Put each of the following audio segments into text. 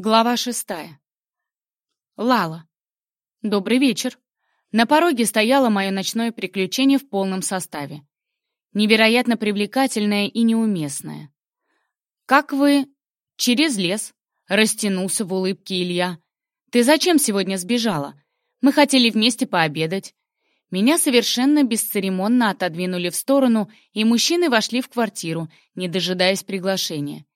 Глава шестая. Лала. Добрый вечер. На пороге стояло мое ночное приключение в полном составе. Невероятно привлекательное и неуместное. «Как вы...» «Через лес», — растянулся в улыбке Илья. «Ты зачем сегодня сбежала? Мы хотели вместе пообедать». Меня совершенно бесцеремонно отодвинули в сторону, и мужчины вошли в квартиру, не дожидаясь приглашения.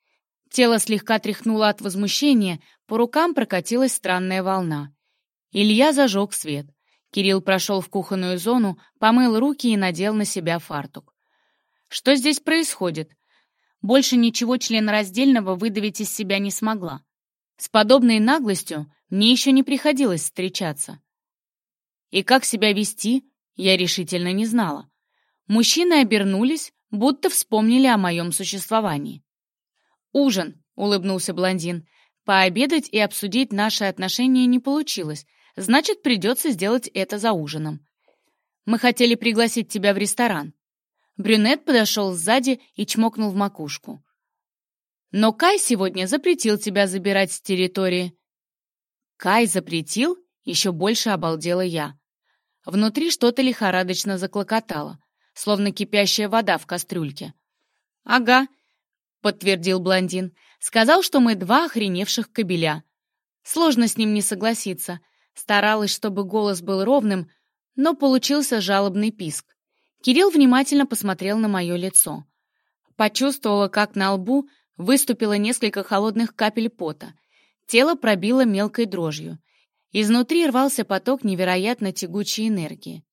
Тело слегка тряхнуло от возмущения, по рукам прокатилась странная волна. Илья зажег свет. Кирилл прошел в кухонную зону, помыл руки и надел на себя фартук. «Что здесь происходит?» Больше ничего членораздельного выдавить из себя не смогла. С подобной наглостью мне еще не приходилось встречаться. И как себя вести, я решительно не знала. Мужчины обернулись, будто вспомнили о моем существовании. «Ужин», — улыбнулся блондин. «Пообедать и обсудить наши отношения не получилось, значит, придется сделать это за ужином. Мы хотели пригласить тебя в ресторан». Брюнет подошел сзади и чмокнул в макушку. «Но Кай сегодня запретил тебя забирать с территории». «Кай запретил?» — еще больше обалдела я. Внутри что-то лихорадочно заклокотало, словно кипящая вода в кастрюльке. «Ага», подтвердил блондин. Сказал, что мы два охреневших кобеля. Сложно с ним не согласиться. Старалась, чтобы голос был ровным, но получился жалобный писк. Кирилл внимательно посмотрел на мое лицо. Почувствовала, как на лбу выступило несколько холодных капель пота. Тело пробило мелкой дрожью. Изнутри рвался поток невероятно тягучей энергии.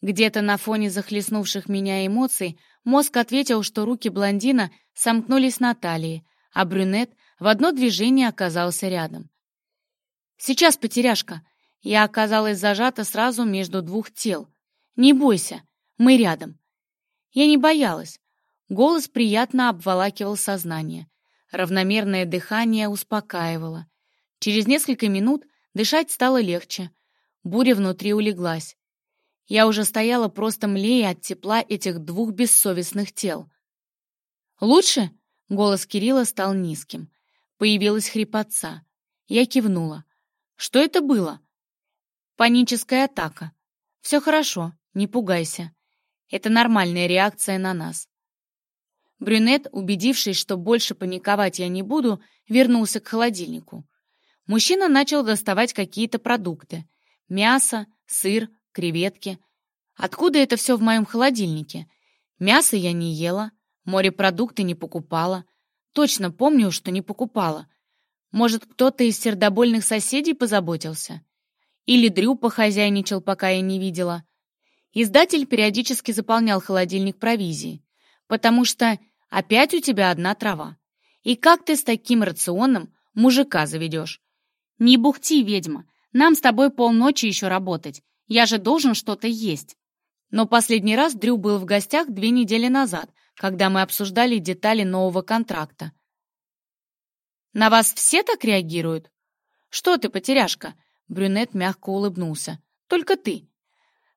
Где-то на фоне захлестнувших меня эмоций мозг ответил, что руки блондина сомкнулись на талии, а брюнет в одно движение оказался рядом. «Сейчас, потеряшка!» Я оказалась зажата сразу между двух тел. «Не бойся, мы рядом». Я не боялась. Голос приятно обволакивал сознание. Равномерное дыхание успокаивало. Через несколько минут дышать стало легче. Буря внутри улеглась. Я уже стояла просто млея от тепла этих двух бессовестных тел. «Лучше?» — голос Кирилла стал низким. Появилась хрипотца. Я кивнула. «Что это было?» «Паническая атака. Все хорошо, не пугайся. Это нормальная реакция на нас». Брюнет, убедившись, что больше паниковать я не буду, вернулся к холодильнику. Мужчина начал доставать какие-то продукты. Мясо, сыр, креветки. Откуда это все в моем холодильнике? Мясо я не ела, морепродукты не покупала. Точно помню, что не покупала. Может, кто-то из сердобольных соседей позаботился? Или Дрю похозяйничал, пока я не видела? Издатель периодически заполнял холодильник провизией, потому что опять у тебя одна трава. И как ты с таким рационом мужика заведешь? Не бухти, ведьма, нам с тобой полночи еще работать. Я же должен что-то есть. Но последний раз Дрю был в гостях две недели назад, когда мы обсуждали детали нового контракта. «На вас все так реагируют?» «Что ты, потеряшка?» Брюнет мягко улыбнулся. «Только ты».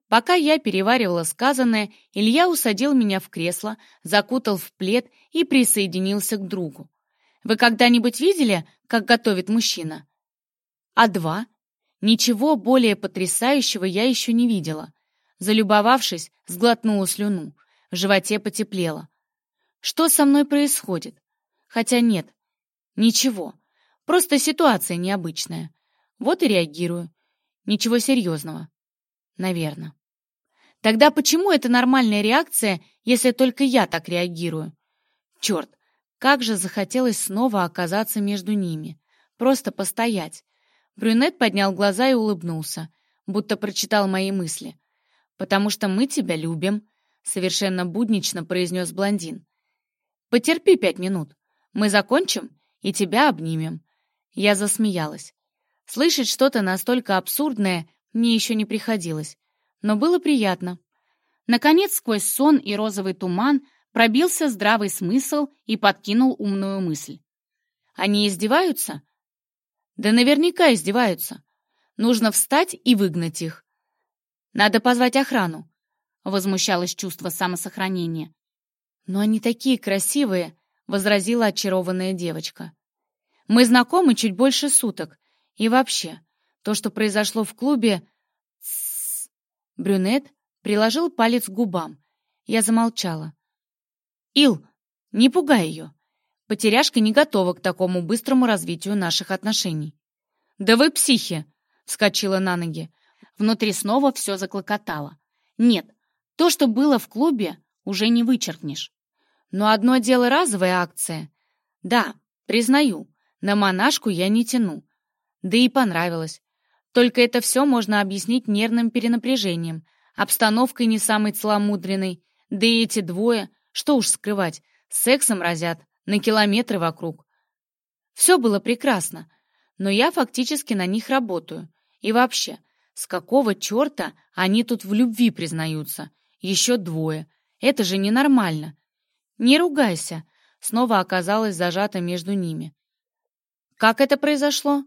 Пока я переваривала сказанное, Илья усадил меня в кресло, закутал в плед и присоединился к другу. «Вы когда-нибудь видели, как готовит мужчина?» «А два?» Ничего более потрясающего я еще не видела. Залюбовавшись, сглотнула слюну. В животе потеплело. Что со мной происходит? Хотя нет, ничего. Просто ситуация необычная. Вот и реагирую. Ничего серьезного. Наверное. Тогда почему это нормальная реакция, если только я так реагирую? Черт, как же захотелось снова оказаться между ними. Просто постоять. Брюнет поднял глаза и улыбнулся, будто прочитал мои мысли. «Потому что мы тебя любим», — совершенно буднично произнес блондин. «Потерпи пять минут. Мы закончим и тебя обнимем». Я засмеялась. Слышать что-то настолько абсурдное мне еще не приходилось, но было приятно. Наконец, сквозь сон и розовый туман пробился здравый смысл и подкинул умную мысль. «Они издеваются?» Да наверняка издеваются. Нужно встать и выгнать их. Надо позвать охрану. Возмущалось чувство самосохранения. Но они такие красивые, возразила очарованная девочка. Мы знакомы чуть больше суток. И вообще, то, что произошло в клубе... Тссс. Брюнет приложил палец к губам. Я замолчала. «Ил, не пугай ее. Потеряшка не готова к такому быстрому развитию наших отношений». «Да вы психи!» — вскочила на ноги. Внутри снова все заклокотало. «Нет, то, что было в клубе, уже не вычеркнешь. Но одно дело разовая акция. Да, признаю, на монашку я не тяну. Да и понравилось. Только это все можно объяснить нервным перенапряжением, обстановкой не самой целомудренной, да и эти двое, что уж скрывать, сексом разят на километры вокруг. Все было прекрасно, но я фактически на них работаю. И вообще, с какого черта они тут в любви признаются? Еще двое. Это же ненормально. Не ругайся. Снова оказалась зажата между ними. Как это произошло?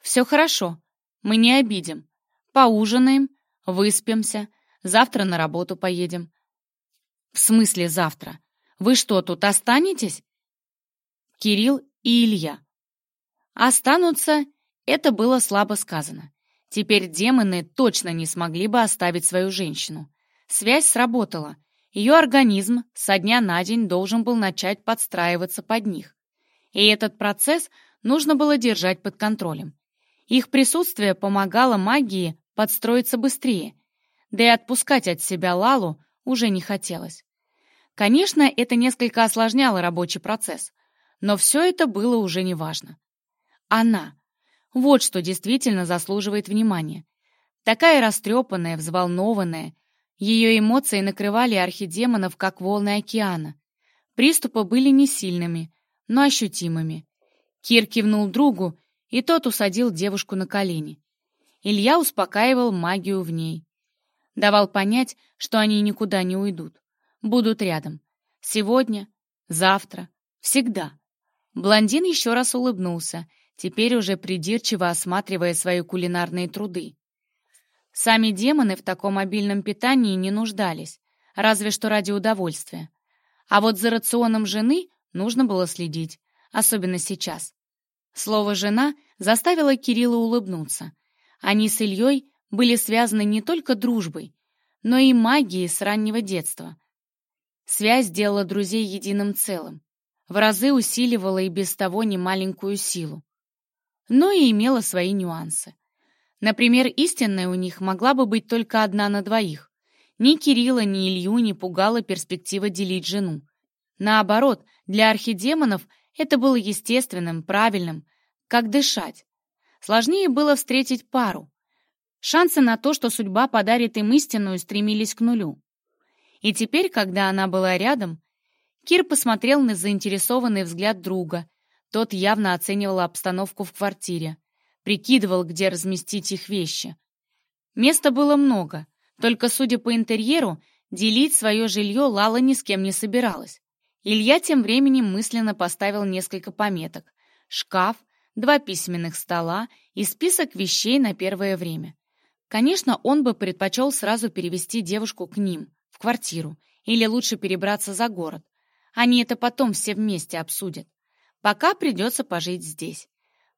Все хорошо. Мы не обидим. Поужинаем, выспимся, завтра на работу поедем. В смысле завтра? Вы что, тут останетесь? Кирилл и Илья. Останутся, это было слабо сказано. Теперь демоны точно не смогли бы оставить свою женщину. Связь сработала. Ее организм со дня на день должен был начать подстраиваться под них. И этот процесс нужно было держать под контролем. Их присутствие помогало магии подстроиться быстрее, да и отпускать от себя Лалу уже не хотелось. Конечно, это несколько осложняло рабочий процесс, но все это было уже неважно. Она. Вот что действительно заслуживает внимания. Такая растрепанная, взволнованная. Ее эмоции накрывали архидемонов, как волны океана. Приступы были не сильными, но ощутимыми. Кир кивнул другу, и тот усадил девушку на колени. Илья успокаивал магию в ней. Давал понять, что они никуда не уйдут. Будут рядом. Сегодня, завтра, всегда. Блондин еще раз улыбнулся, теперь уже придирчиво осматривая свои кулинарные труды. Сами демоны в таком обильном питании не нуждались, разве что ради удовольствия. А вот за рационом жены нужно было следить, особенно сейчас. Слово «жена» заставило Кирилла улыбнуться. Они с Ильей были связаны не только дружбой, но и магией с раннего детства. Связь сделала друзей единым целым, в разы усиливала и без того немаленькую силу. Но и имела свои нюансы. Например, истинная у них могла бы быть только одна на двоих. Ни Кирилла, ни Илью не пугала перспектива делить жену. Наоборот, для архидемонов это было естественным, правильным, как дышать. Сложнее было встретить пару. Шансы на то, что судьба подарит им истинную, стремились к нулю. И теперь, когда она была рядом, Кир посмотрел на заинтересованный взгляд друга. Тот явно оценивал обстановку в квартире, прикидывал, где разместить их вещи. Места было много, только, судя по интерьеру, делить свое жилье Лала ни с кем не собиралась. Илья тем временем мысленно поставил несколько пометок. Шкаф, два письменных стола и список вещей на первое время. Конечно, он бы предпочел сразу перевести девушку к ним, в квартиру, или лучше перебраться за город. Они это потом все вместе обсудят. Пока придется пожить здесь.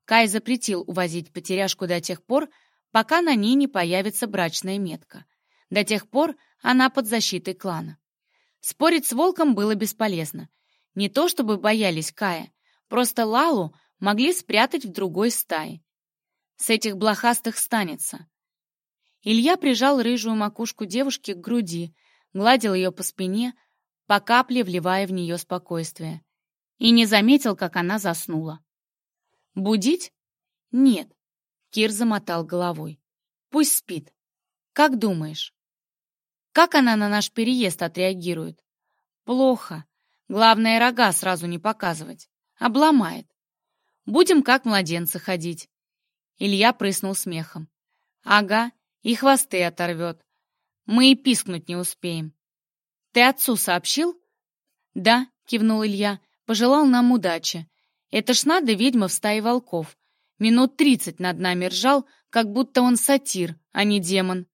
Кай запретил увозить потеряшку до тех пор, пока на ней не появится брачная метка. До тех пор она под защитой клана. Спорить с волком было бесполезно. Не то чтобы боялись Кая, просто Лалу могли спрятать в другой стае. С этих блохастых станется. Илья прижал рыжую макушку девушки к груди, гладил ее по спине, по капле вливая в нее спокойствие. И не заметил, как она заснула. «Будить? Нет», — Кир замотал головой. «Пусть спит. Как думаешь?» Как она на наш переезд отреагирует? Плохо. Главное, рога сразу не показывать. Обломает. Будем как младенцы ходить. Илья прыснул смехом. Ага, и хвосты оторвет. Мы и пискнуть не успеем. Ты отцу сообщил? Да, кивнул Илья, пожелал нам удачи. Это ж надо ведьма в стае волков. Минут тридцать над нами ржал, как будто он сатир, а не демон.